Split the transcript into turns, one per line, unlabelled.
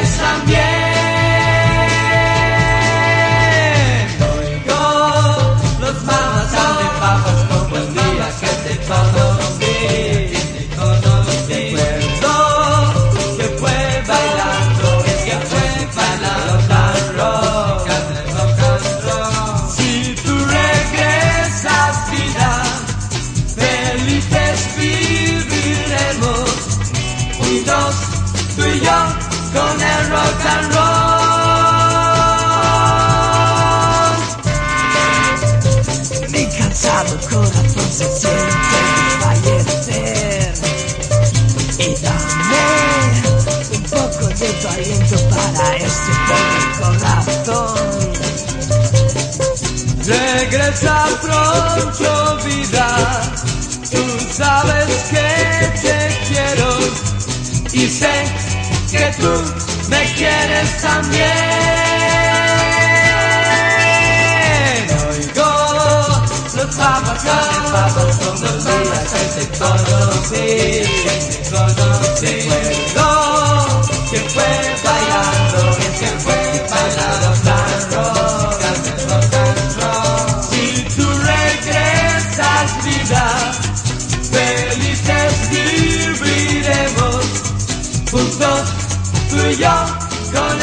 también. Oigo los mamás de papas como el día que te conocí. Te recuerdo que fue bailando, que fue bailando tan rock. Si tú regresas vida, felices viviremos juntos, tú y yo con el rock and roll. Mi cansado corazón se siente desfallecer y dame un poco de tu aliento para ese pobre corazón. Regresa pronto. Tú me quieres también. Oigo los papas, los papas son los días que te conocí, que te conocí. Recuerdo que fue bailando, que fue bailando tan rock and roll. Si tú regresas vida, felices viviremos juntos young, gonna